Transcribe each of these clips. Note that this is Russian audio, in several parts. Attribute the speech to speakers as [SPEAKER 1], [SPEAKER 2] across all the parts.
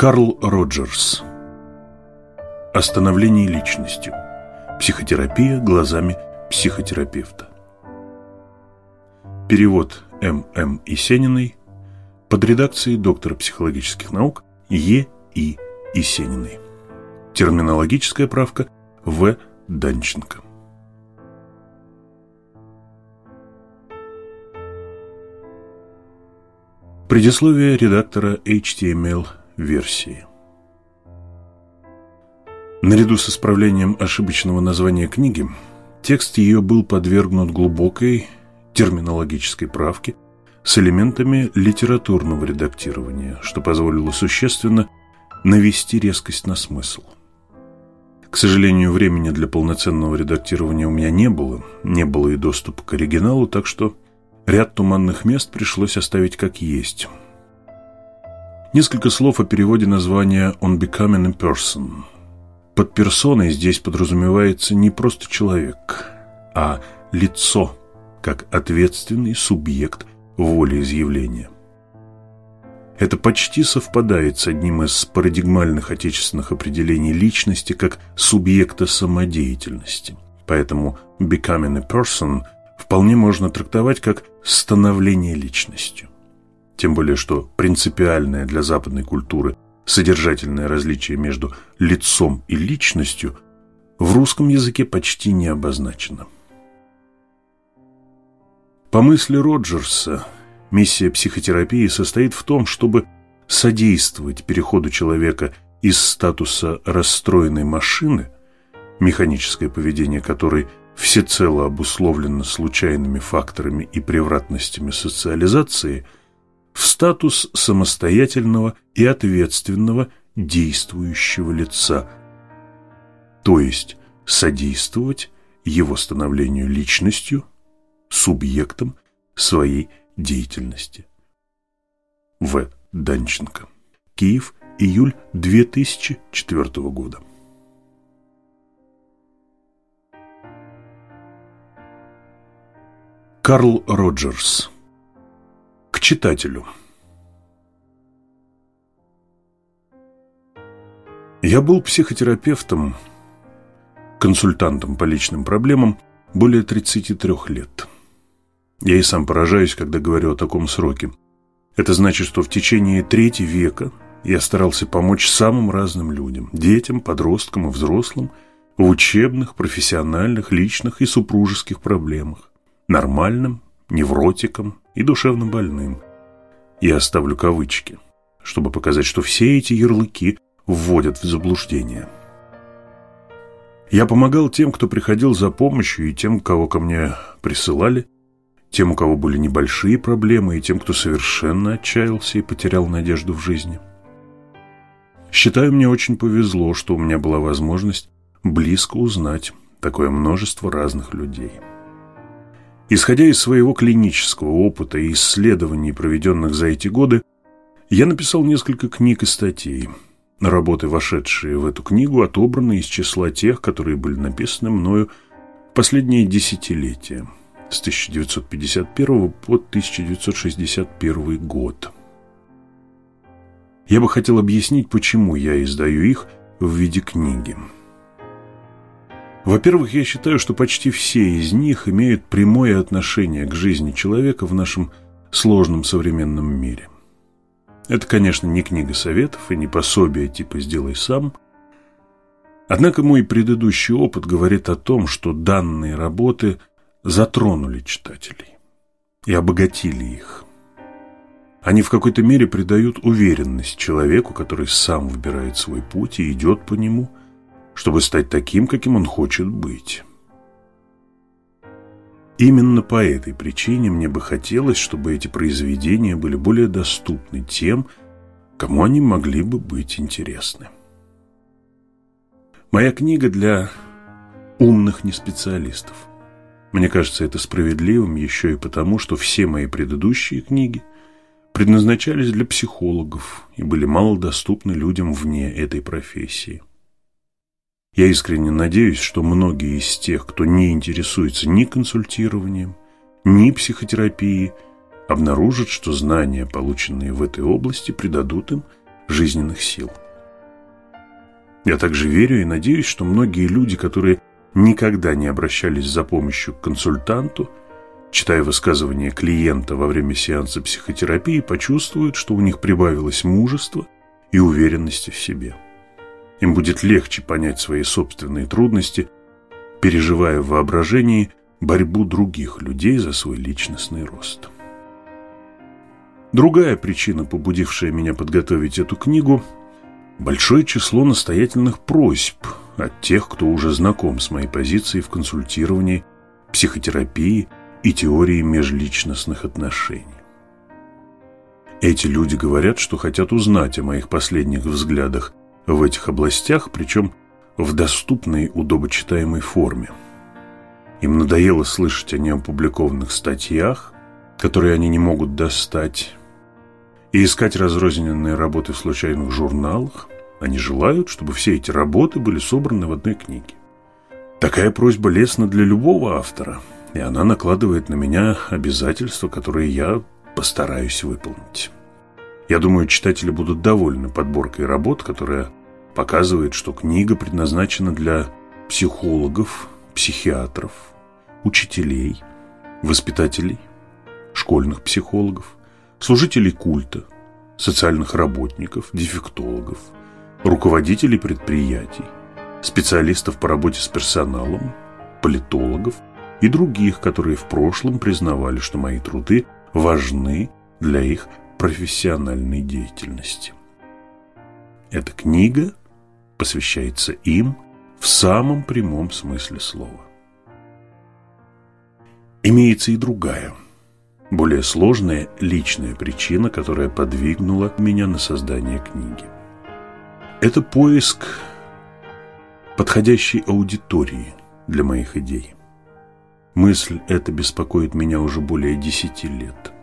[SPEAKER 1] Карл Роджерс Остановление личностью Психотерапия глазами психотерапевта Перевод М. М. Есениной под редакцией доктора психологических наук Е. И. Есениной Терминологическая правка В. Данченко Предисловие редактора HTML-версии Наряду с исправлением ошибочного названия книги, текст ее был подвергнут глубокой терминологической правке с элементами литературного редактирования, что позволило существенно навести резкость на смысл. К сожалению, времени для полноценного редактирования у меня не было, не было и доступа к оригиналу, так что Ряд туманных мест пришлось оставить как есть. Несколько слов о переводе названия «On Becoming a Person». Под персоной здесь подразумевается не просто человек, а лицо, как ответственный субъект волеизъявления. Это почти совпадает с одним из парадигмальных отечественных определений личности как субъекта самодеятельности. Поэтому «becoming a person» вполне можно трактовать как становление личностью. Тем более, что принципиальное для западной культуры содержательное различие между лицом и личностью в русском языке почти не обозначено. По мысли Роджерса, миссия психотерапии состоит в том, чтобы содействовать переходу человека из статуса расстроенной машины, механическое поведение которой – всецело обусловлено случайными факторами и превратностями социализации, в статус самостоятельного и ответственного действующего лица, то есть содействовать его становлению личностью, субъектом своей деятельности. В. Данченко. Киев, июль 2004 года. Карл Роджерс читателю Я был психотерапевтом, консультантом по личным проблемам более 33 лет. Я и сам поражаюсь, когда говорю о таком сроке. Это значит, что в течение трети века я старался помочь самым разным людям – детям, подросткам и взрослым – в учебных, профессиональных, личных и супружеских проблемах нормальным, невротиком и душевно больным. Я оставлю кавычки, чтобы показать, что все эти ярлыки вводят в заблуждение. Я помогал тем, кто приходил за помощью, и тем, кого ко мне присылали, тем, у кого были небольшие проблемы, и тем, кто совершенно отчаялся и потерял надежду в жизни. Считаю, мне очень повезло, что у меня была возможность близко узнать такое множество разных людей. Исходя из своего клинического опыта и исследований, проведенных за эти годы, я написал несколько книг и статей. Работы, вошедшие в эту книгу, отобраны из числа тех, которые были написаны мною в последние десятилетия, с 1951 по 1961 год. Я бы хотел объяснить, почему я издаю их в виде книги. Во-первых, я считаю, что почти все из них имеют прямое отношение к жизни человека в нашем сложном современном мире. Это, конечно, не книга советов и не пособие типа «сделай сам», Однако мой предыдущий опыт говорит о том, что данные работы затронули читателей и обогатили их. Они в какой-то мере придают уверенность человеку, который сам выбирает свой путь и идет по нему – чтобы стать таким, каким он хочет быть. Именно по этой причине мне бы хотелось, чтобы эти произведения были более доступны тем, кому они могли бы быть интересны. Моя книга для умных неспециалистов. Мне кажется это справедливым еще и потому, что все мои предыдущие книги предназначались для психологов и были мало доступны людям вне этой профессии. Я искренне надеюсь, что многие из тех, кто не интересуется ни консультированием, ни психотерапией, обнаружат, что знания, полученные в этой области, придадут им жизненных сил. Я также верю и надеюсь, что многие люди, которые никогда не обращались за помощью к консультанту, читая высказывания клиента во время сеанса психотерапии, почувствуют, что у них прибавилось мужество и уверенности в себе. Им будет легче понять свои собственные трудности, переживая в воображении борьбу других людей за свой личностный рост. Другая причина, побудившая меня подготовить эту книгу – большое число настоятельных просьб от тех, кто уже знаком с моей позицией в консультировании, психотерапии и теории межличностных отношений. Эти люди говорят, что хотят узнать о моих последних взглядах в этих областях, причем в доступной, удобочитаемой форме. Им надоело слышать о неопубликованных статьях, которые они не могут достать, и искать разрозненные работы в случайных журналах, они желают, чтобы все эти работы были собраны в одной книге. Такая просьба лестна для любого автора, и она накладывает на меня обязательства, которые я постараюсь выполнить. Я думаю, читатели будут довольны подборкой работ, которая показывает, что книга предназначена для психологов, психиатров, учителей, воспитателей, школьных психологов, служителей культа, социальных работников, дефектологов, руководителей предприятий, специалистов по работе с персоналом, политологов и других, которые в прошлом признавали, что мои труды важны для их профессиональной деятельности. Эта книга посвящается им в самом прямом смысле слова. Имеется и другая – более сложная личная причина, которая подвигнула меня на создание книги. Это поиск подходящей аудитории для моих идей. Мысль эта беспокоит меня уже более десяти лет.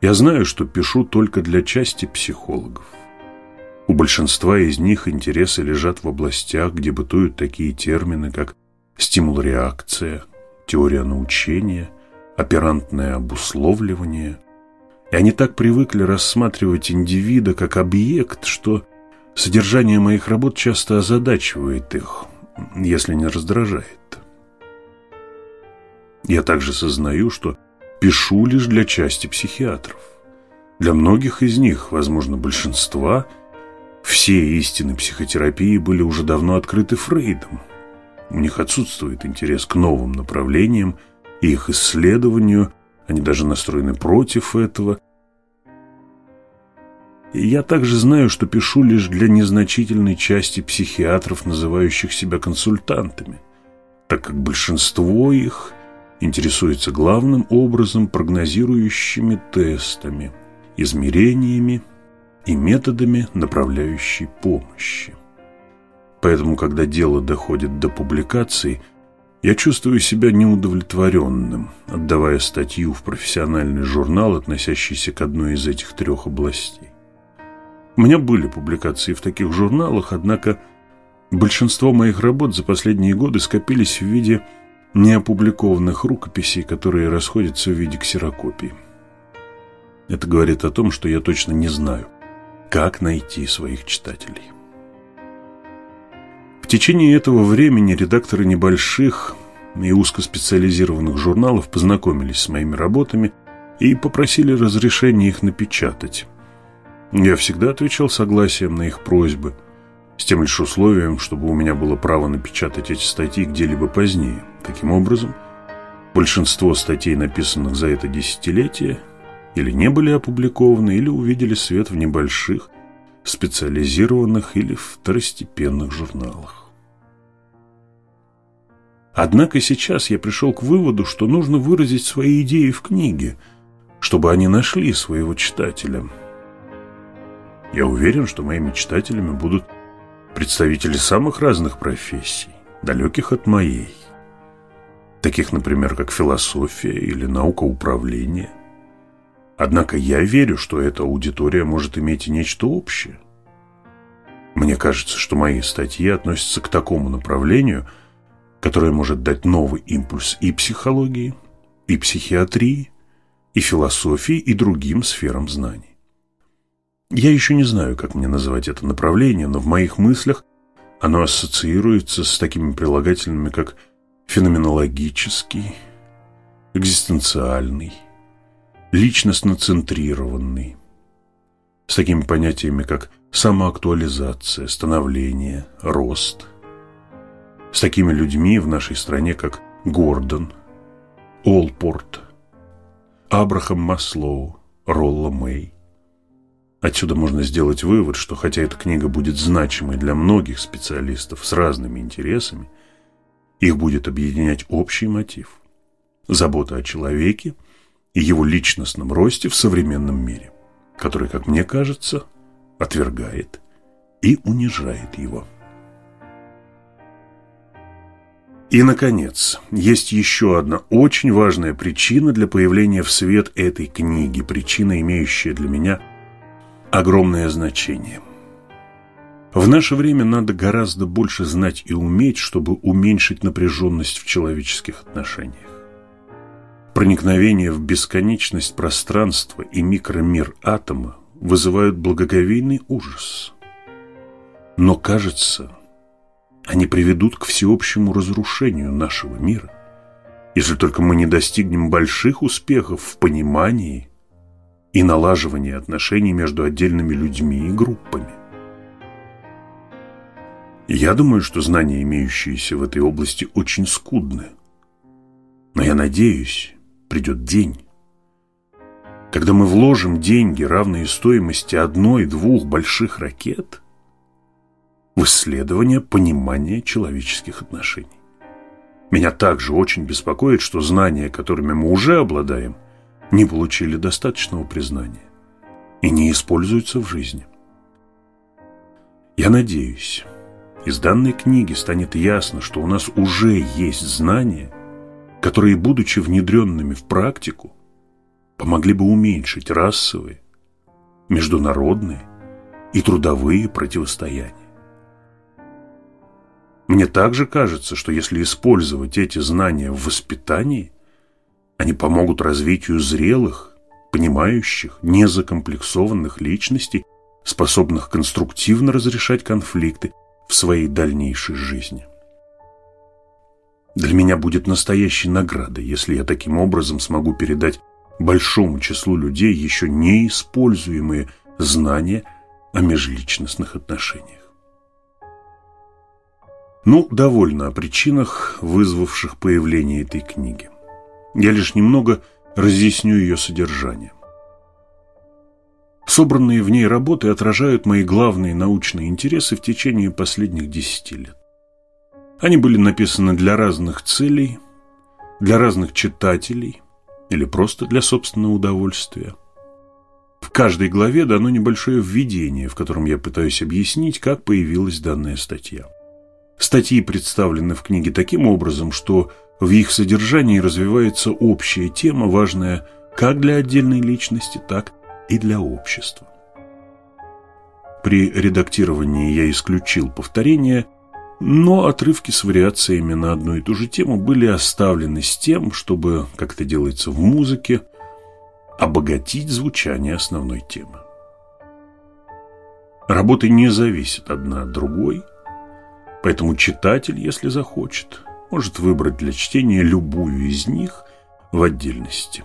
[SPEAKER 1] Я знаю, что пишу только для части психологов. У большинства из них интересы лежат в областях, где бытуют такие термины, как стимул-реакция, теория научения – оперантное обусловливание. И они так привыкли рассматривать индивида как объект, что содержание моих работ часто озадачивает их, если не раздражает. Я также сознаю, что пишу лишь для части психиатров. Для многих из них, возможно, большинства, все истины психотерапии были уже давно открыты Фрейдом. У них отсутствует интерес к новым направлениям и их исследованию, они даже настроены против этого. И я также знаю, что пишу лишь для незначительной части психиатров, называющих себя консультантами, так как большинство их интересуется главным образом прогнозирующими тестами, измерениями и методами направляющей помощи. Поэтому, когда дело доходит до публикации – я чувствую себя неудовлетворенным, отдавая статью в профессиональный журнал, относящийся к одной из этих трех областей. У меня были публикации в таких журналах, однако большинство моих работ за последние годы скопились в виде неопубликованных рукописей, которые расходятся в виде ксерокопий. Это говорит о том, что я точно не знаю, как найти своих читателей. В течение этого времени редакторы небольших и узкоспециализированных журналов познакомились с моими работами и попросили разрешения их напечатать. Я всегда отвечал согласием на их просьбы, с тем лишь условием, чтобы у меня было право напечатать эти статьи где-либо позднее. Таким образом, большинство статей, написанных за это десятилетие, или не были опубликованы, или увидели свет в небольших, специализированных или второстепенных журналах. Однако сейчас я пришел к выводу, что нужно выразить свои идеи в книге, чтобы они нашли своего читателя. Я уверен, что моими читателями будут представители самых разных профессий, далеких от моей. Таких, например, как философия или наука управления. Однако я верю, что эта аудитория может иметь и нечто общее. Мне кажется, что мои статьи относятся к такому направлению – которое может дать новый импульс и психологии, и психиатрии, и философии, и другим сферам знаний. Я еще не знаю, как мне называть это направление, но в моих мыслях оно ассоциируется с такими прилагательными, как феноменологический, экзистенциальный, личностно-центрированный, с такими понятиями, как самоактуализация, становление, рост, с такими людьми в нашей стране, как Гордон, Олпорт, Абрахам Маслоу, Ролла Мэй. Отсюда можно сделать вывод, что хотя эта книга будет значимой для многих специалистов с разными интересами, их будет объединять общий мотив – забота о человеке и его личностном росте в современном мире, который, как мне кажется, отвергает и унижает его. И, наконец, есть еще одна очень важная причина для появления в свет этой книги, причина, имеющая для меня огромное значение. В наше время надо гораздо больше знать и уметь, чтобы уменьшить напряженность в человеческих отношениях. Проникновение в бесконечность пространства и микромир атома вызывают благоговейный ужас. Но, кажется, они приведут к всеобщему разрушению нашего мира, если только мы не достигнем больших успехов в понимании и налаживании отношений между отдельными людьми и группами. Я думаю, что знания, имеющиеся в этой области, очень скудны. Но я надеюсь, придет день, когда мы вложим деньги, равные стоимости одной-двух больших ракет, в исследование понимания человеческих отношений. Меня также очень беспокоит, что знания, которыми мы уже обладаем, не получили достаточного признания и не используются в жизни. Я надеюсь, из данной книги станет ясно, что у нас уже есть знания, которые, будучи внедренными в практику, помогли бы уменьшить расовые, международные и трудовые противостояния. Мне также кажется, что если использовать эти знания в воспитании, они помогут развитию зрелых, понимающих, незакомплексованных личностей, способных конструктивно разрешать конфликты в своей дальнейшей жизни. Для меня будет настоящей наградой, если я таким образом смогу передать большому числу людей еще неиспользуемые знания о межличностных отношениях. Ну, довольно о причинах, вызвавших появление этой книги. Я лишь немного разъясню ее содержание. Собранные в ней работы отражают мои главные научные интересы в течение последних десяти лет. Они были написаны для разных целей, для разных читателей или просто для собственного удовольствия. В каждой главе дано небольшое введение, в котором я пытаюсь объяснить, как появилась данная статья. Статьи представлены в книге таким образом, что в их содержании развивается общая тема, важная как для отдельной личности, так и для общества. При редактировании я исключил повторения, но отрывки с вариациями на одну и ту же тему были оставлены с тем, чтобы, как это делается в музыке, обогатить звучание основной темы. Работы не зависят одна от другой – Поэтому читатель, если захочет, может выбрать для чтения любую из них в отдельности.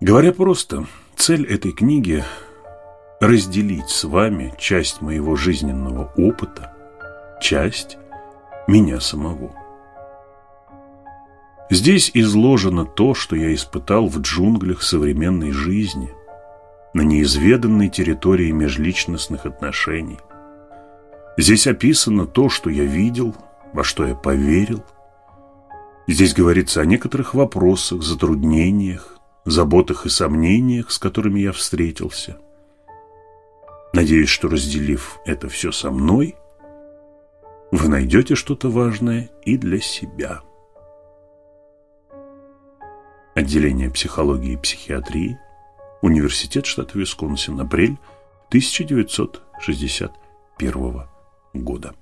[SPEAKER 1] Говоря просто, цель этой книги – разделить с вами часть моего жизненного опыта, часть меня самого. Здесь изложено то, что я испытал в джунглях современной жизни, на неизведанной территории межличностных отношений. Здесь описано то, что я видел, во что я поверил. Здесь говорится о некоторых вопросах, затруднениях, заботах и сомнениях, с которыми я встретился. Надеюсь, что разделив это все со мной, вы найдете что-то важное и для себя. Отделение психологии и психиатрии Университет штата Висконсин. Апрель 1961 года.